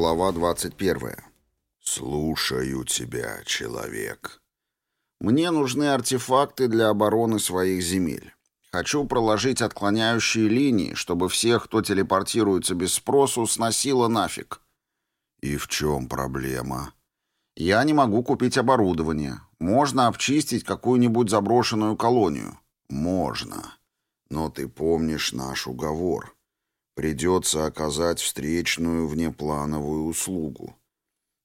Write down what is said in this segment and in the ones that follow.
Глава 21. «Слушаю тебя, человек». Мне нужны артефакты для обороны своих земель. Хочу проложить отклоняющие линии, чтобы всех, кто телепортируется без спросу, сносило нафиг. И в чем проблема? Я не могу купить оборудование. Можно обчистить какую-нибудь заброшенную колонию. Можно. Но ты помнишь наш уговор. Придется оказать встречную внеплановую услугу.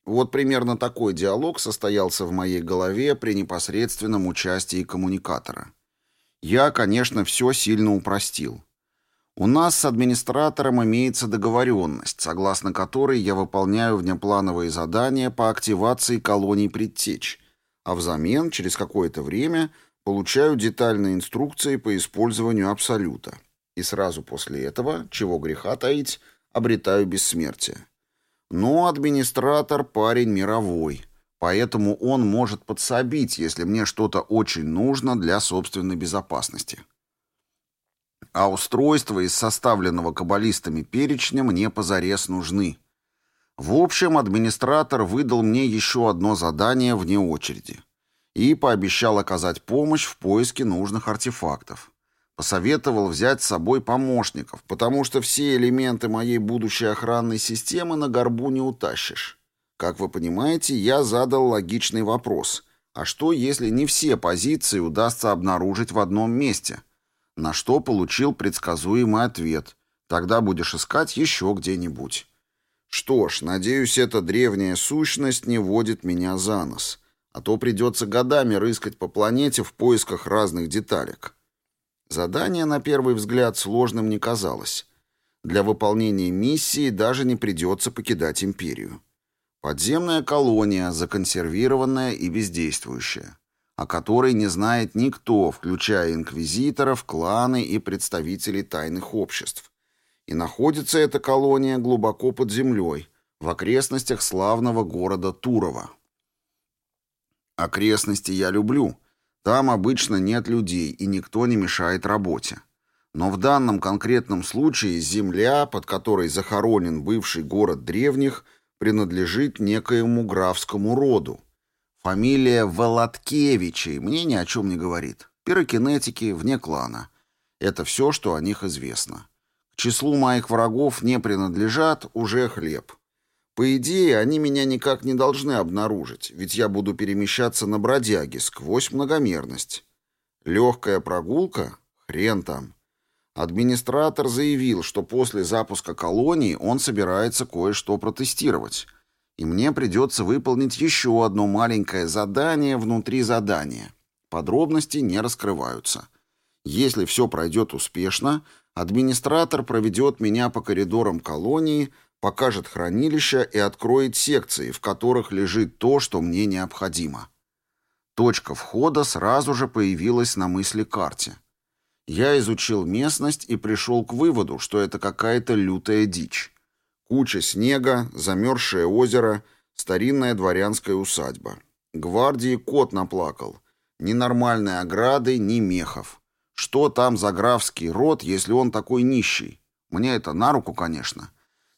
Вот примерно такой диалог состоялся в моей голове при непосредственном участии коммуникатора. Я, конечно, все сильно упростил. У нас с администратором имеется договоренность, согласно которой я выполняю внеплановые задания по активации колоний предтеч, а взамен, через какое-то время, получаю детальные инструкции по использованию Абсолюта и сразу после этого, чего греха таить, обретаю бессмертие. Но администратор парень мировой, поэтому он может подсобить, если мне что-то очень нужно для собственной безопасности. А устройства из составленного каббалистами перечня мне позарез нужны. В общем, администратор выдал мне еще одно задание вне очереди и пообещал оказать помощь в поиске нужных артефактов. Посоветовал взять с собой помощников, потому что все элементы моей будущей охранной системы на горбу не утащишь. Как вы понимаете, я задал логичный вопрос. А что, если не все позиции удастся обнаружить в одном месте? На что получил предсказуемый ответ. Тогда будешь искать еще где-нибудь. Что ж, надеюсь, эта древняя сущность не водит меня за нос. А то придется годами рыскать по планете в поисках разных деталек. Задание, на первый взгляд, сложным не казалось. Для выполнения миссии даже не придется покидать империю. Подземная колония, законсервированная и бездействующая, о которой не знает никто, включая инквизиторов, кланы и представителей тайных обществ. И находится эта колония глубоко под землей, в окрестностях славного города Турова. Окрестности я люблю, там обычно нет людей, и никто не мешает работе. Но в данном конкретном случае земля, под которой захоронен бывший город древних, принадлежит некоему графскому роду. Фамилия Володкевичей мне ни о чем не говорит. Пирокинетики вне клана. Это все, что о них известно. К числу моих врагов не принадлежат уже хлеб. По идее, они меня никак не должны обнаружить, ведь я буду перемещаться на бродяге сквозь многомерность. Легкая прогулка? Хрен там. Администратор заявил, что после запуска колонии он собирается кое-что протестировать. И мне придется выполнить еще одно маленькое задание внутри задания. Подробности не раскрываются. Если все пройдет успешно, администратор проведет меня по коридорам колонии, покажет хранилища и откроет секции, в которых лежит то, что мне необходимо. Точка входа сразу же появилась на мысли карте. Я изучил местность и пришел к выводу, что это какая-то лютая дичь. Куча снега, замерзшее озеро, старинная дворянская усадьба. Гвардии кот наплакал. Ни нормальной ограды, ни мехов. Что там за графский род, если он такой нищий? Мне это на руку, конечно.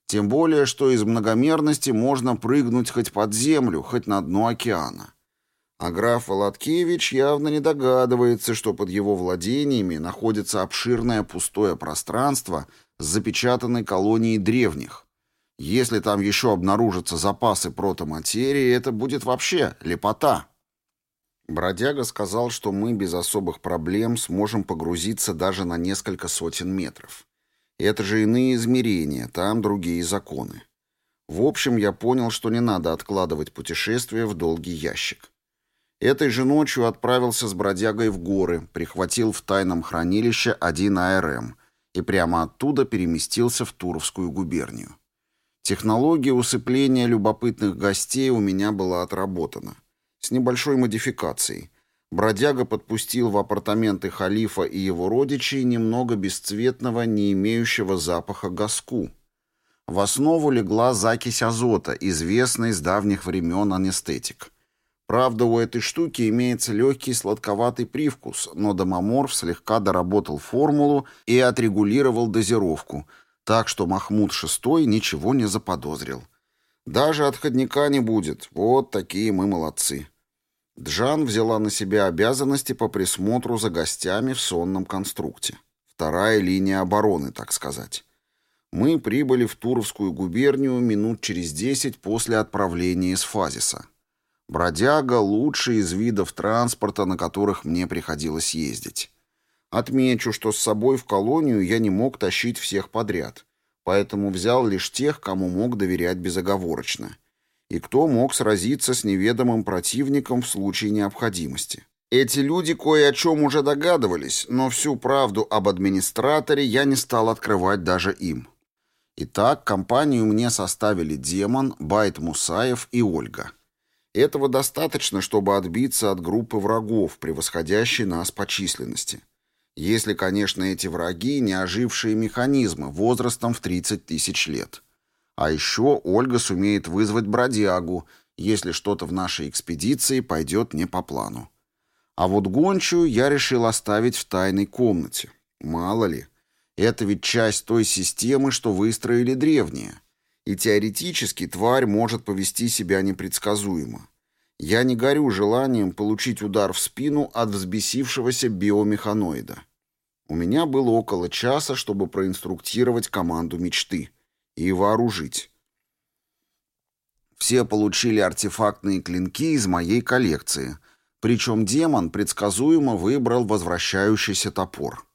Тем более, что из многомерности можно прыгнуть хоть под землю, хоть на дно океана. А граф Володкевич явно не догадывается, что под его владениями находится обширное пустое пространство с запечатанной колонией древних. Если там еще обнаружатся запасы протоматерии, это будет вообще лепота. Бродяга сказал, что мы без особых проблем сможем погрузиться даже на несколько сотен метров. Это же иные измерения, там другие законы. В общем, я понял, что не надо откладывать путешествие в долгий ящик. Этой же ночью отправился с бродягой в горы, прихватил в тайном хранилище один АРМ и прямо оттуда переместился в Туровскую губернию. Технология усыпления любопытных гостей у меня была отработана. С небольшой модификацией – Бродяга подпустил в апартаменты халифа и его родичей немного бесцветного, не имеющего запаха гаску. В основу легла закись азота, известный с давних времен анестетик. Правда, у этой штуки имеется легкий сладковатый привкус, но Домоморф слегка доработал формулу и отрегулировал дозировку, так что Махмуд VI ничего не заподозрил. Даже отходника не будет. Вот такие мы молодцы. Джан взяла на себя обязанности по присмотру за гостями в сонном конструкте. Вторая линия обороны, так сказать. Мы прибыли в Туровскую губернию минут через десять после отправления из Фазиса. Бродяга — лучший из видов транспорта, на которых мне приходилось ездить. Отмечу, что с собой в колонию я не мог тащить всех подряд, поэтому взял лишь тех, кому мог доверять безоговорочно, и кто мог сразиться с неведомым противником в случае необходимости. Эти люди кое о чем уже догадывались, но всю правду об администраторе я не стал открывать даже им. Итак, компанию мне составили Демон, Байт Мусаев и Ольга. Этого достаточно, чтобы отбиться от группы врагов, превосходящей нас по численности. Если, конечно, эти враги не ожившие механизмы возрастом в 30 тысяч лет. А еще Ольга сумеет вызвать бродягу, если что-то в нашей экспедиции пойдет не по плану. А вот гончую я решил оставить в тайной комнате. Мало ли, это ведь часть той системы, что выстроили древние. И теоретически тварь может повести себя непредсказуемо. Я не горю желанием получить удар в спину от взбесившегося биомеханоида. У меня было около часа, чтобы проинструктировать команду мечты и вооружить. Все получили артефактные клинки из моей коллекции, причем демон предсказуемо выбрал возвращающийся топор.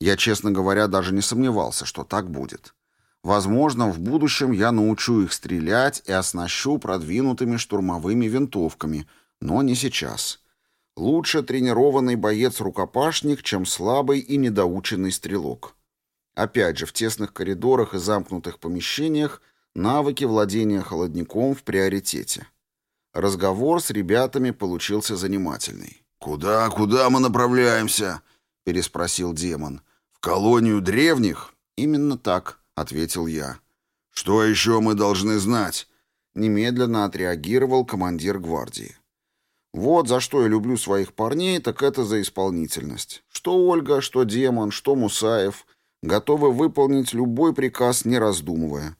Я, честно говоря, даже не сомневался, что так будет. Возможно, в будущем я научу их стрелять и оснащу продвинутыми штурмовыми винтовками, но не сейчас. Лучше тренированный боец-рукопашник, чем слабый и недоученный стрелок. Опять же, в тесных коридорах и замкнутых помещениях навыки владения холодником в приоритете. Разговор с ребятами получился занимательный. «Куда, куда мы направляемся?» — переспросил демон. «В колонию древних?» «Именно так», — ответил я. «Что еще мы должны знать?» Немедленно отреагировал командир гвардии. «Вот за что я люблю своих парней, так это за исполнительность. Что Ольга, что демон, что Мусаев готовы выполнить любой приказ, не раздумывая.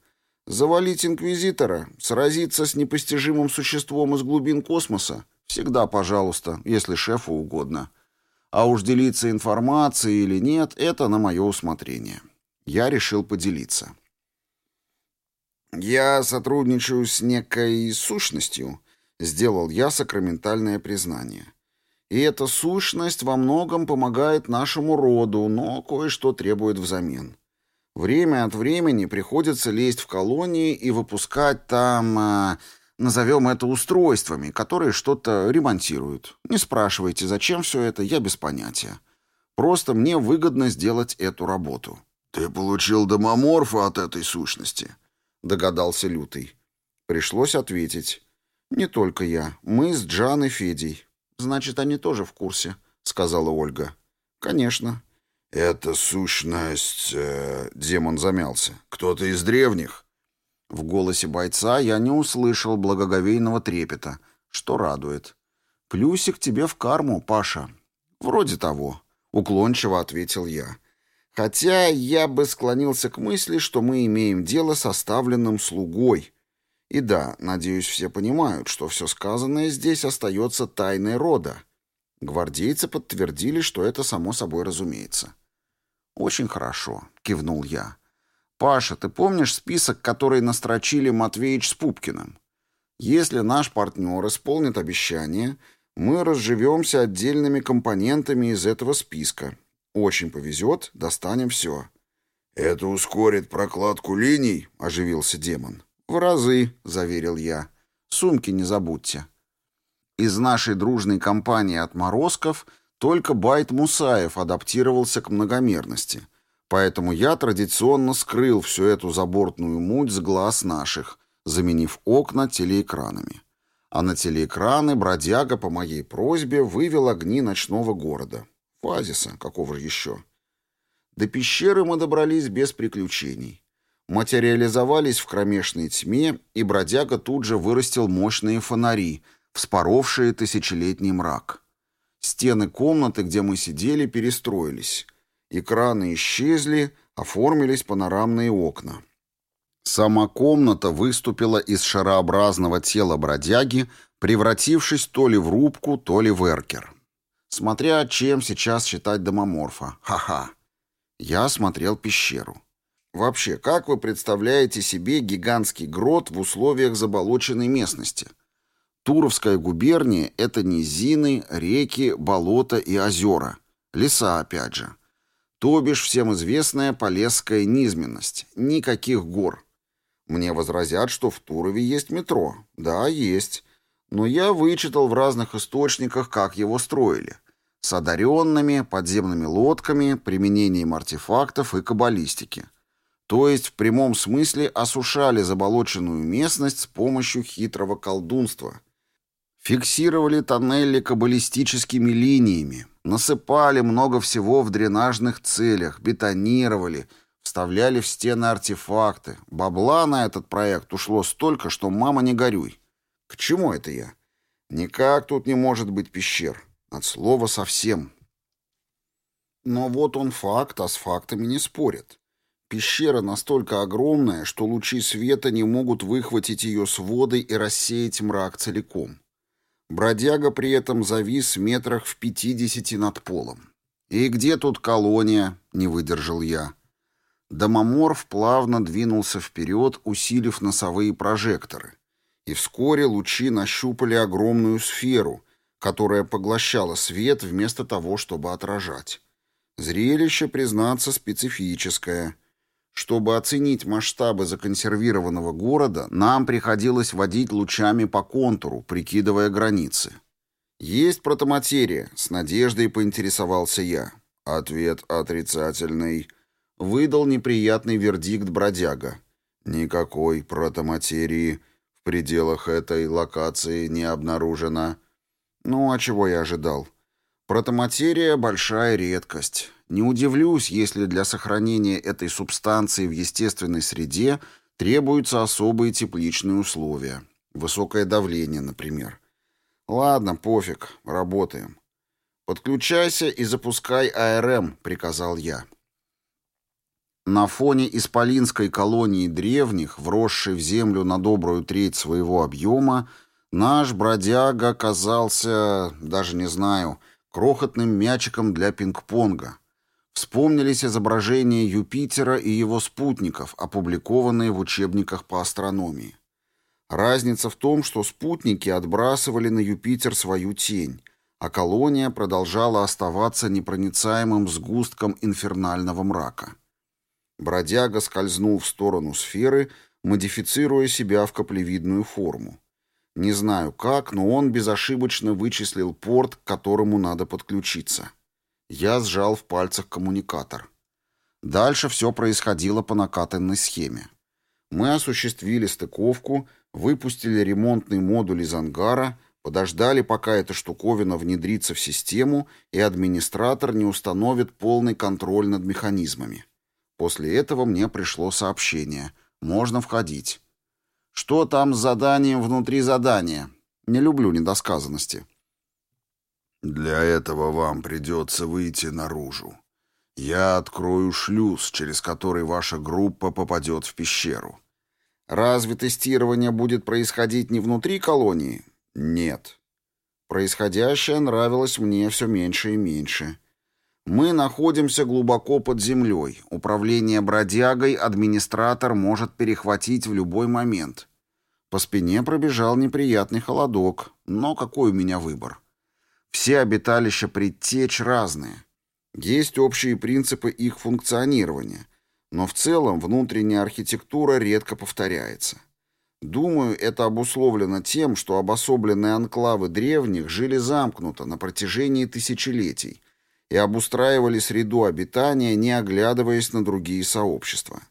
Завалить инквизитора, сразиться с непостижимым существом из глубин космоса — всегда пожалуйста, если шефу угодно». А уж делиться информацией или нет, это на мое усмотрение. Я решил поделиться. «Я сотрудничаю с некой сущностью», — сделал я сакраментальное признание. «И эта сущность во многом помогает нашему роду, но кое-что требует взамен. Время от времени приходится лезть в колонии и выпускать там... Э, Назовем это устройствами, которые что-то ремонтируют. Не спрашивайте, зачем все это, я без понятия. Просто мне выгодно сделать эту работу. «Ты получил домоморфа от этой сущности?» — догадался Лютый. Пришлось ответить. «Не только я. Мы с Джан и Федей. Значит, они тоже в курсе», — сказала Ольга. «Конечно». «Это сущность...» э, — демон замялся. «Кто-то из древних?» В голосе бойца я не услышал благоговейного трепета, что радует. «Плюсик тебе в карму, Паша». «Вроде того», — уклончиво ответил я. «Хотя я бы склонился к мысли, что мы имеем дело с оставленным слугой. И да, надеюсь, все понимают, что все сказанное здесь остается тайной рода». Гвардейцы подтвердили, что это само собой разумеется. «Очень хорошо», — кивнул я. «Паша, ты помнишь список, который настрочили Матвеич с Пупкиным? Если наш партнер исполнит обещание, мы разживемся отдельными компонентами из этого списка. Очень повезет, достанем все». «Это ускорит прокладку линий?» — оживился демон. «В разы», — заверил я. «Сумки не забудьте». Из нашей дружной компании отморозков только Байт Мусаев адаптировался к многомерности — Поэтому я традиционно скрыл всю эту забортную муть с глаз наших, заменив окна телеэкранами. А на телеэкраны бродяга по моей просьбе вывел огни ночного города. Фазиса, какого же еще? До пещеры мы добрались без приключений. Материализовались в кромешной тьме, и бродяга тут же вырастил мощные фонари, вспоровшие тысячелетний мрак. Стены комнаты, где мы сидели, перестроились. Экраны исчезли, оформились панорамные окна. Сама комната выступила из шарообразного тела бродяги, превратившись то ли в рубку, то ли в эркер. Смотря чем сейчас считать домоморфа. Ха-ха. Я смотрел пещеру. Вообще, как вы представляете себе гигантский грот в условиях заболоченной местности? Туровская губерния — это низины, реки, болота и озера. Леса, опять же. То бишь всем известная полесская низменность. Никаких гор. Мне возразят, что в Турове есть метро. Да, есть. Но я вычитал в разных источниках, как его строили. С одаренными, подземными лодками, применением артефактов и каббалистики. То есть в прямом смысле осушали заболоченную местность с помощью хитрого колдунства. Фиксировали тоннели каббалистическими линиями, насыпали много всего в дренажных целях, бетонировали – Вставляли в стены артефакты. Бабла на этот проект ушло столько, что мама не горюй. К чему это я? Никак тут не может быть пещер. От слова совсем. Но вот он факт, а с фактами не спорят. Пещера настолько огромная, что лучи света не могут выхватить ее своды и рассеять мрак целиком. Бродяга при этом завис метрах в пятидесяти над полом. «И где тут колония?» — не выдержал я. Домоморф плавно двинулся вперед, усилив носовые прожекторы. И вскоре лучи нащупали огромную сферу, которая поглощала свет вместо того, чтобы отражать. Зрелище, признаться, специфическое. Чтобы оценить масштабы законсервированного города, нам приходилось водить лучами по контуру, прикидывая границы. «Есть протоматерия?» — с надеждой поинтересовался я. Ответ отрицательный выдал неприятный вердикт бродяга. Никакой протоматерии в пределах этой локации не обнаружено. Ну, а чего я ожидал? Протоматерия — большая редкость. Не удивлюсь, если для сохранения этой субстанции в естественной среде требуются особые тепличные условия. Высокое давление, например. Ладно, пофиг, работаем. «Подключайся и запускай АРМ», — приказал я. На фоне исполинской колонии древних, вросшей в землю на добрую треть своего объема, наш бродяга оказался, даже не знаю, крохотным мячиком для пинг-понга. Вспомнились изображения Юпитера и его спутников, опубликованные в учебниках по астрономии. Разница в том, что спутники отбрасывали на Юпитер свою тень, а колония продолжала оставаться непроницаемым сгустком инфернального мрака. Бродяга скользнул в сторону сферы, модифицируя себя в каплевидную форму. Не знаю как, но он безошибочно вычислил порт, к которому надо подключиться. Я сжал в пальцах коммуникатор. Дальше все происходило по накатанной схеме. Мы осуществили стыковку, выпустили ремонтный модуль из ангара, подождали, пока эта штуковина внедрится в систему и администратор не установит полный контроль над механизмами. После этого мне пришло сообщение. Можно входить. Что там с заданием внутри задания? Не люблю недосказанности. Для этого вам придется выйти наружу. Я открою шлюз, через который ваша группа попадет в пещеру. Разве тестирование будет происходить не внутри колонии? Нет. Происходящее нравилось мне все меньше и меньше. Мы находимся глубоко под землей. Управление бродягой администратор может перехватить в любой момент. По спине пробежал неприятный холодок, но какой у меня выбор? Все обиталища предтеч разные. Есть общие принципы их функционирования, но в целом внутренняя архитектура редко повторяется. Думаю, это обусловлено тем, что обособленные анклавы древних жили замкнуто на протяжении тысячелетий, и обустраивали среду обитания, не оглядываясь на другие сообщества.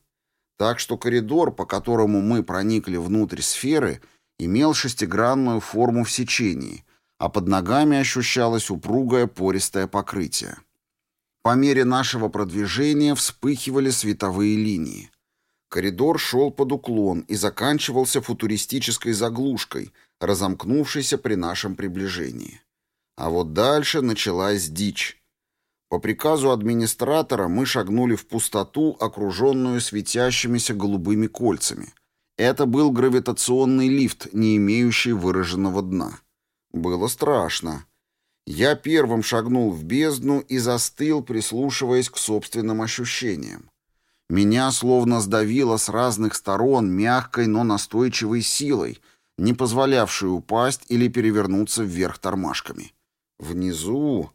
Так что коридор, по которому мы проникли внутрь сферы, имел шестигранную форму в сечении, а под ногами ощущалось упругое пористое покрытие. По мере нашего продвижения вспыхивали световые линии. Коридор шел под уклон и заканчивался футуристической заглушкой, разомкнувшейся при нашем приближении. А вот дальше началась дичь. По приказу администратора мы шагнули в пустоту, окруженную светящимися голубыми кольцами. Это был гравитационный лифт, не имеющий выраженного дна. Было страшно. Я первым шагнул в бездну и застыл, прислушиваясь к собственным ощущениям. Меня словно сдавило с разных сторон мягкой, но настойчивой силой, не позволявшей упасть или перевернуться вверх тормашками. Внизу...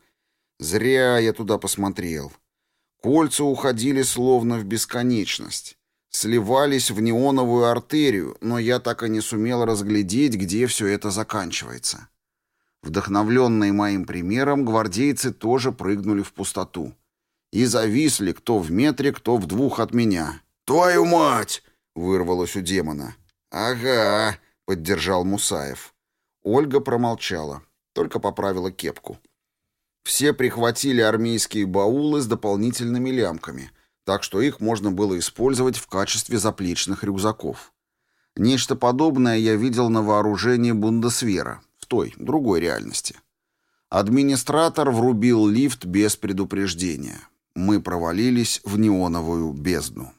Зря я туда посмотрел. Кольца уходили словно в бесконечность. Сливались в неоновую артерию, но я так и не сумел разглядеть, где все это заканчивается. Вдохновленные моим примером, гвардейцы тоже прыгнули в пустоту. И зависли кто в метре, кто в двух от меня. «Твою мать!» — вырвалось у демона. «Ага», — поддержал Мусаев. Ольга промолчала, только поправила кепку. Все прихватили армейские баулы с дополнительными лямками, так что их можно было использовать в качестве заплечных рюкзаков. Нечто подобное я видел на вооружении Бундесвера, той, другой реальности. Администратор врубил лифт без предупреждения. Мы провалились в неоновую бездну.